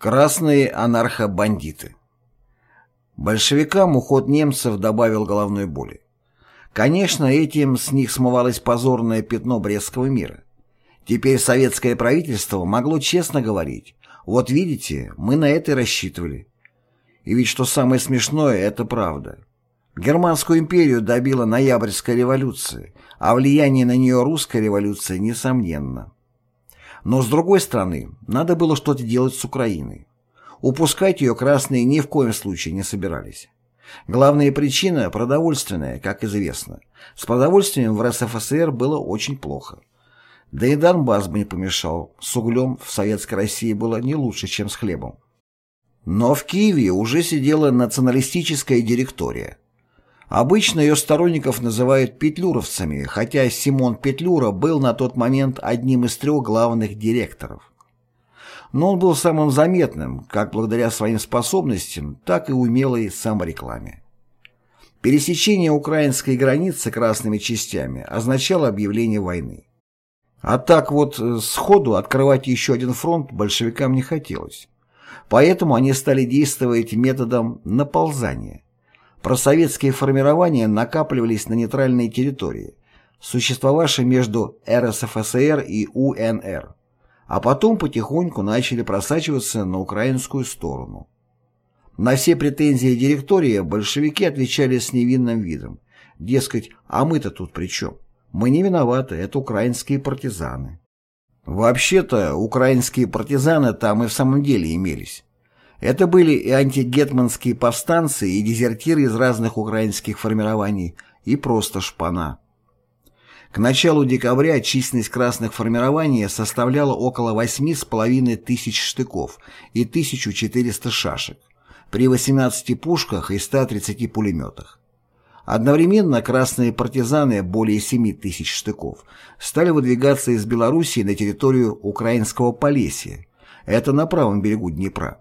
Красные анархо-бандиты Большевикам уход немцев добавил головной боли. Конечно, этим с них смывалось позорное пятно Брестского мира. Теперь советское правительство могло честно говорить, вот видите, мы на это и рассчитывали. И ведь что самое смешное, это правда. Германскую империю добила ноябрьская революция, а влияние на нее русская революция несомненно. Но с другой стороны, надо было что-то делать с Украиной. Упускать ее красные ни в коем случае не собирались. Главная причина – продовольственная, как известно. С продовольствием в РСФСР было очень плохо. Да и Донбасс бы не помешал, с углем в Советской России было не лучше, чем с хлебом. Но в Киеве уже сидела националистическая директория. Обычно ее сторонников называют петлюровцами, хотя Симон Петлюра был на тот момент одним из трех главных директоров. Но он был самым заметным, как благодаря своим способностям, так и умелой саморекламе. Пересечение украинской границы красными частями означало объявление войны. А так вот э, сходу открывать еще один фронт большевикам не хотелось. Поэтому они стали действовать методом наползания – Просоветские формирования накапливались на нейтральной территории, существовавшей между РСФСР и УНР, а потом потихоньку начали просачиваться на украинскую сторону. На все претензии директория большевики отвечали с невинным видом. Дескать, а мы-то тут при чем? Мы не виноваты, это украинские партизаны. Вообще-то, украинские партизаны там и в самом деле имелись. Это были и антигетманские повстанцы, и дезертиры из разных украинских формирований, и просто шпана. К началу декабря численность красных формирований составляла около 8,5 тысяч штыков и 1400 шашек, при 18 пушках и 130 пулеметах. Одновременно красные партизаны, более 7 тысяч штыков, стали выдвигаться из Белоруссии на территорию украинского Полесья, это на правом берегу Днепра.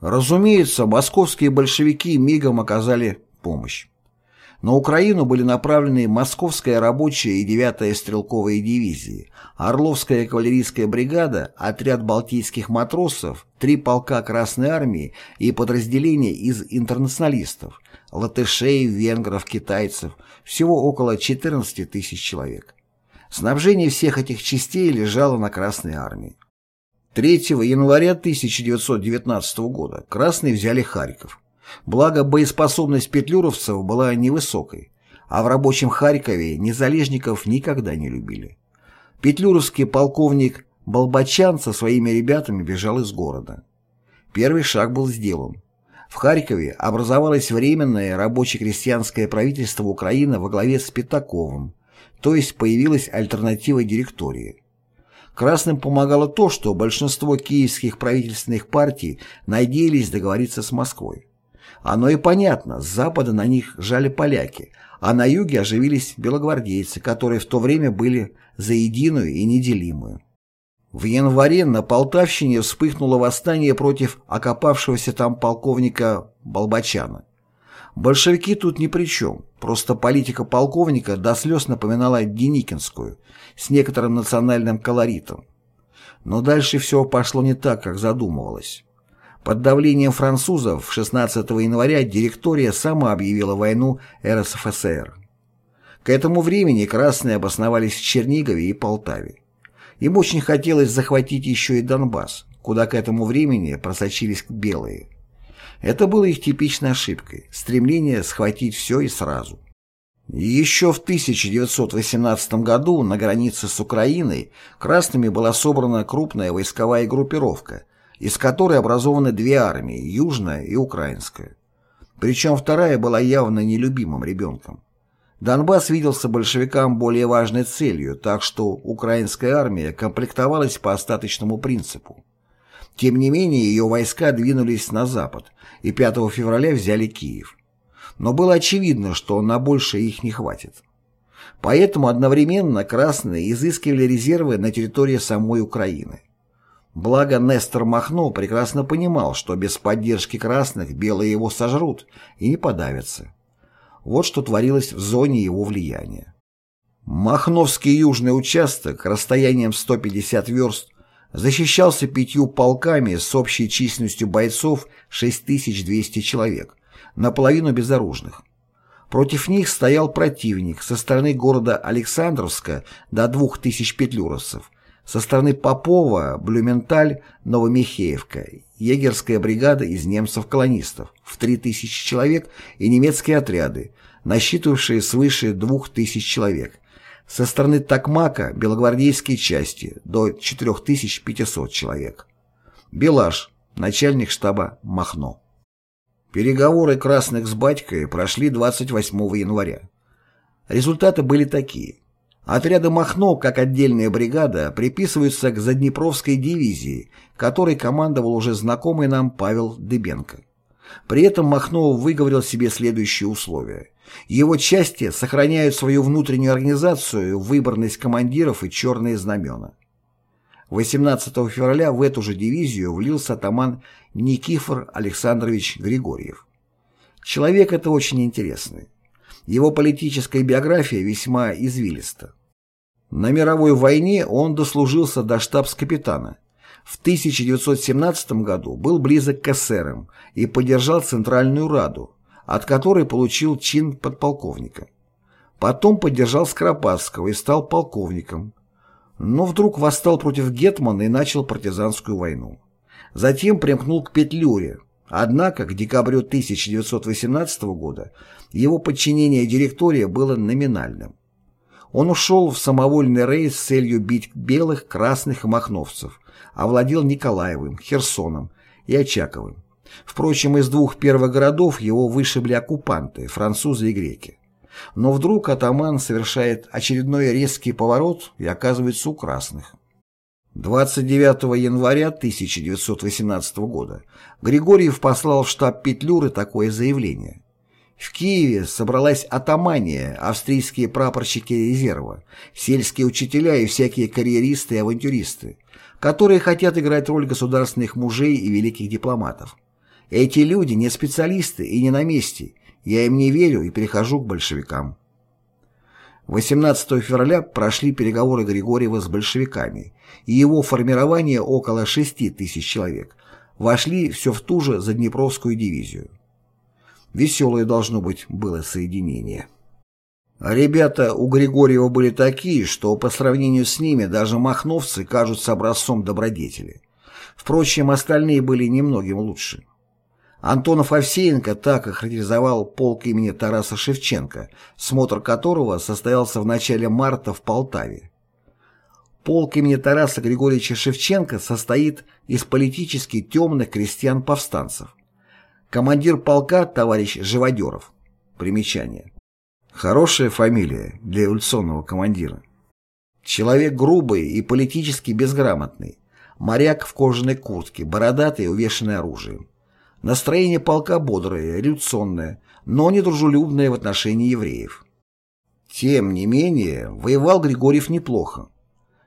Разумеется, московские большевики мигом оказали помощь. На Украину были направлены Московская рабочая и 9-я стрелковая дивизии, Орловская кавалерийская бригада, отряд балтийских матросов, три полка Красной армии и подразделения из интернационалистов, латышей, венгров, китайцев, всего около 14 тысяч человек. Снабжение всех этих частей лежало на Красной армии. 3 января 1919 года красные взяли Харьков. Благо, боеспособность петлюровцев была невысокой, а в рабочем Харькове незалежников никогда не любили. Петлюровский полковник Болбачан со своими ребятами бежал из города. Первый шаг был сделан. В Харькове образовалось временное рабоче-крестьянское правительство Украины во главе с Пятаковым, то есть появилась альтернатива директории. Красным помогало то, что большинство киевских правительственных партий надеялись договориться с Москвой. Оно и понятно, с запада на них жали поляки, а на юге оживились белогвардейцы, которые в то время были за единую и неделимую. В январе на Полтавщине вспыхнуло восстание против окопавшегося там полковника Болбачана. Большевики тут ни при чем, просто политика полковника до слез напоминала Деникинскую, с некоторым национальным колоритом. Но дальше все пошло не так, как задумывалось. Под давлением французов 16 января директория сама объявила войну РСФСР. К этому времени красные обосновались в Чернигове и Полтаве. Им очень хотелось захватить еще и Донбасс, куда к этому времени просочились белые. Это было их типичной ошибкой – стремление схватить все и сразу. Еще в 1918 году на границе с Украиной красными была собрана крупная войсковая группировка, из которой образованы две армии – южная и украинская. Причем вторая была явно нелюбимым ребенком. Донбасс виделся большевикам более важной целью, так что украинская армия комплектовалась по остаточному принципу. Тем не менее, ее войска двинулись на запад и 5 февраля взяли Киев. Но было очевидно, что на больше их не хватит. Поэтому одновременно красные изыскивали резервы на территории самой Украины. Благо Нестор Махно прекрасно понимал, что без поддержки красных белые его сожрут и не подавятся. Вот что творилось в зоне его влияния. Махновский южный участок расстоянием 150 верст Защищался пятью полками с общей численностью бойцов 6200 человек, наполовину безоружных. Против них стоял противник со стороны города Александровска до 2000 петлюровцев, со стороны Попова, Блюменталь, Новомихеевка, егерская бригада из немцев-колонистов в 3000 человек и немецкие отряды, насчитывавшие свыше 2000 человек, со стороны Токмака белогвардейские части до 4500 человек. Белаш, начальник штаба Махно. Переговоры красных с батькой прошли 28 января. Результаты были такие. Отряды Махно, как отдельная бригада, приписываются к Заднепровской дивизии, которой командовал уже знакомый нам Павел Дыбенко. При этом Махно выговорил себе следующие условия. Его части сохраняют свою внутреннюю организацию, выборность командиров и черные знамена. 18 февраля в эту же дивизию влился атаман Никифор Александрович Григорьев. Человек это очень интересный. Его политическая биография весьма извилиста. На мировой войне он дослужился до штабс-капитана. В 1917 году был близок к эсерам и поддержал Центральную Раду, от которой получил чин подполковника. Потом поддержал Скоропадского и стал полковником. Но вдруг восстал против Гетмана и начал партизанскую войну. Затем примкнул к Петлюре. Однако к декабрю 1918 года его подчинение директория было номинальным. Он ушел в самовольный рейс с целью бить белых, красных и махновцев, овладел Николаевым, Херсоном и Очаковым. Впрочем, из двух первых городов его вышибли оккупанты, французы и греки. Но вдруг атаман совершает очередной резкий поворот и оказывается у красных. 29 января 1918 года Григорьев послал в штаб Петлюры такое заявление. В Киеве собралась атамания, австрийские прапорщики резерва, сельские учителя и всякие карьеристы и авантюристы, которые хотят играть роль государственных мужей и великих дипломатов. Эти люди не специалисты и не на месте, я им не верю и перехожу к большевикам. 18 февраля прошли переговоры Григорьева с большевиками, и его формирование около 6 тысяч человек вошли все в ту же Заднепровскую дивизию. Веселое должно быть было соединение. Ребята у Григорьева были такие, что по сравнению с ними даже махновцы кажутся образцом добродетели. Впрочем, остальные были немногим лучше. Антонов Овсеенко так охарактеризовал полк имени Тараса Шевченко, смотр которого состоялся в начале марта в Полтаве. Полк имени Тараса Григорьевича Шевченко состоит из политически темных крестьян-повстанцев. Командир полка товарищ Живодеров. Примечание. Хорошая фамилия для эволюционного командира. Человек грубый и политически безграмотный. Моряк в кожаной куртке, бородатый, увешанный оружием. Настроение полка бодрое, революционное, но недружелюбное в отношении евреев. Тем не менее, воевал Григорьев неплохо.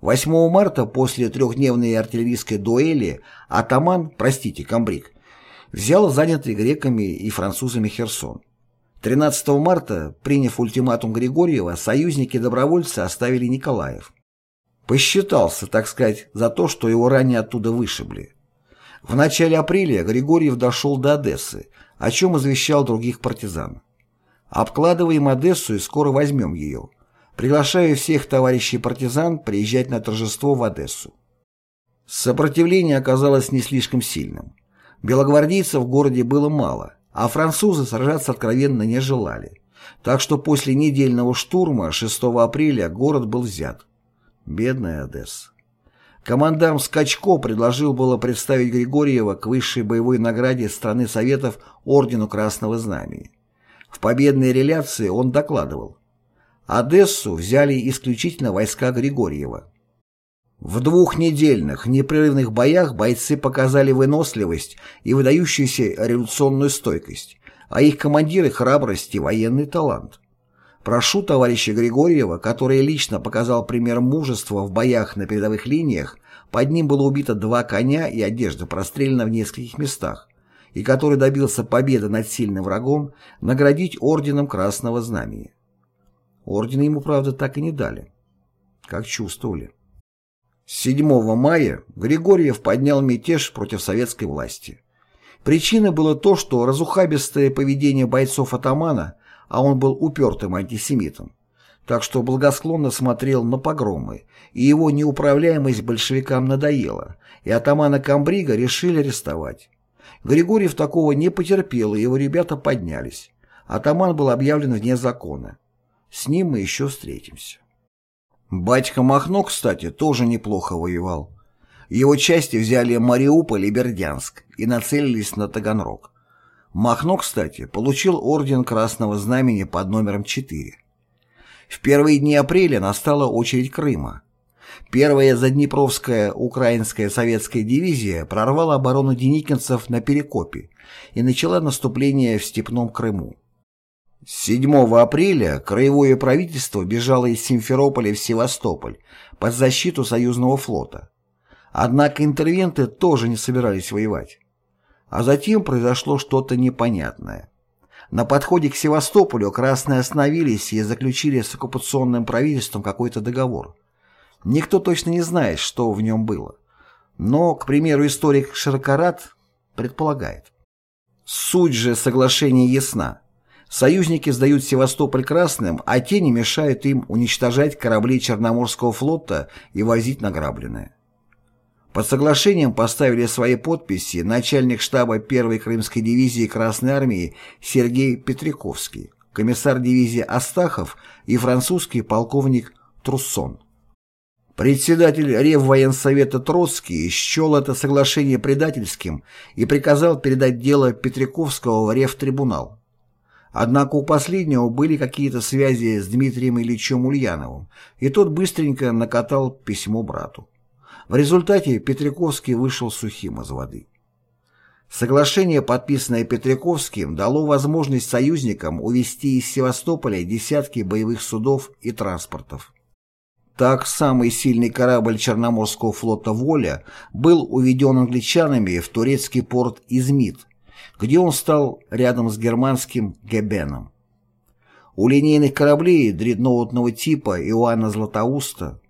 8 марта после трехдневной артиллерийской дуэли атаман, простите, комбриг, взял занятый греками и французами Херсон. 13 марта, приняв ультиматум Григорьева, союзники-добровольцы оставили Николаев. Посчитался, так сказать, за то, что его ранее оттуда вышибли. В начале апреля Григорьев дошел до Одессы, о чем извещал других партизан. Обкладываем Одессу и скоро возьмем ее. Приглашаю всех товарищей партизан приезжать на торжество в Одессу. Сопротивление оказалось не слишком сильным. Белогвардейцев в городе было мало, а французы сражаться откровенно не желали. Так что после недельного штурма 6 апреля город был взят. Бедная Одесса. Командарм Скачко предложил было представить Григорьева к высшей боевой награде страны Советов Ордену Красного Знамени. В победной реляции он докладывал. Одессу взяли исключительно войска Григорьева. В двухнедельных непрерывных боях бойцы показали выносливость и выдающуюся революционную стойкость, а их командиры — храбрость и военный талант. Прошу товарища Григорьева, который лично показал пример мужества в боях на передовых линиях, под ним было убито два коня и одежда прострелена в нескольких местах, и который добился победы над сильным врагом, наградить орденом Красного Знамени. Ордена ему, правда, так и не дали. Как чувствовали. 7 мая Григорьев поднял мятеж против советской власти. Причиной было то, что разухабистое поведение бойцов атамана, а он был упертым антисемитом, так что благосклонно смотрел на погромы, и его неуправляемость большевикам надоела, и атамана Камбрига решили арестовать. Григорьев такого не потерпел, и его ребята поднялись. Атаман был объявлен вне закона. С ним мы еще встретимся. Батька Махно, кстати, тоже неплохо воевал. Его части взяли Мариуполь и Бердянск и нацелились на Таганрог. Махно, кстати, получил орден Красного Знамени под номером 4. В первые дни апреля настала очередь Крыма. Первая заднепровская украинская советская дивизия прорвала оборону деникинцев на Перекопе и начала наступление в Степном Крыму. 7 апреля краевое правительство бежало из Симферополя в Севастополь под защиту союзного флота. Однако интервенты тоже не собирались воевать. А затем произошло что-то непонятное. На подходе к Севастополю красные остановились и заключили с оккупационным правительством какой-то договор. Никто точно не знает, что в нем было. Но, к примеру, историк Широкорат предполагает. Суть же соглашения ясна. Союзники сдают Севастополь красным, а те не мешают им уничтожать корабли Черноморского флота и возить награбленное. Под соглашением поставили свои подписи начальник штаба 1-й Крымской дивизии Красной Армии Сергей Петриковский, комиссар дивизии Астахов и французский полковник Труссон. Председатель Реввоенсовета Троцкий счел это соглашение предательским и приказал передать дело Петриковского в Ревтрибунал. Однако у последнего были какие-то связи с Дмитрием Ильичем Ульяновым, и тот быстренько накатал письмо брату. В результате Петриковский вышел сухим из воды. Соглашение, подписанное Петриковским, дало возможность союзникам увезти из Севастополя десятки боевых судов и транспортов. Так, самый сильный корабль Черноморского флота «Воля» был уведен англичанами в турецкий порт Измит, где он стал рядом с германским Гебеном. У линейных кораблей дредноутного типа Иоанна Златоуста,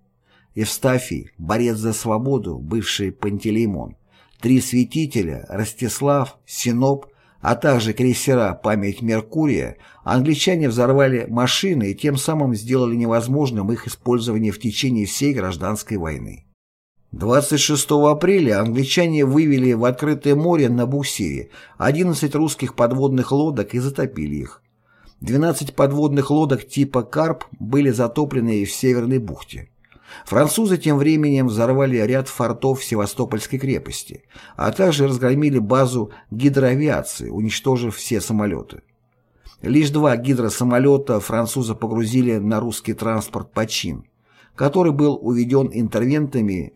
Евстафий, борец за свободу, бывший Пантелеймон, три святителя, Ростислав, Синоп, а также крейсера «Память Меркурия», англичане взорвали машины и тем самым сделали невозможным их использование в течение всей гражданской войны. 26 апреля англичане вывели в открытое море на буксире 11 русских подводных лодок и затопили их. 12 подводных лодок типа «Карп» были затоплены в Северной бухте. Французы тем временем взорвали ряд фортов Севастопольской крепости, а также разгромили базу гидроавиации, уничтожив все самолеты. Лишь два гидросамолета французы погрузили на русский транспорт «Почин», который был уведен интервентами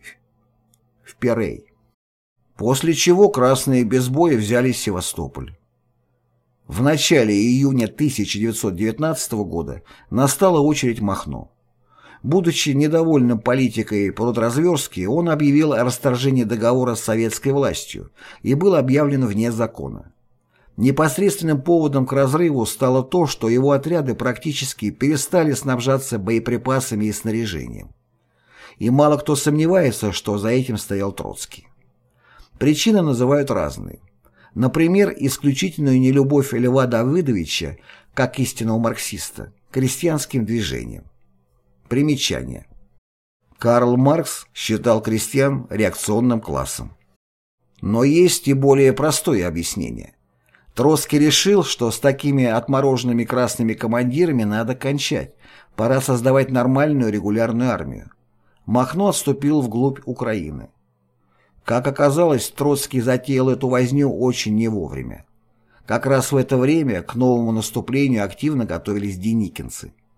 в Перей. После чего красные без боя взяли Севастополь. В начале июня 1919 года настала очередь Махно. Будучи недовольным политикой продразверстки, он объявил о расторжении договора с советской властью и был объявлен вне закона. Непосредственным поводом к разрыву стало то, что его отряды практически перестали снабжаться боеприпасами и снаряжением и мало кто сомневается, что за этим стоял Троцкий. Причины называют разные. Например, исключительную нелюбовь Льва Давыдовича, как истинного марксиста, крестьянским движениям. Примечание. Карл Маркс считал крестьян реакционным классом. Но есть и более простое объяснение. Троцкий решил, что с такими отмороженными красными командирами надо кончать, пора создавать нормальную регулярную армию. Махно отступил вглубь Украины. Как оказалось, Троцкий затеял эту возню очень не вовремя. Как раз в это время к новому наступлению активно готовились деникинцы.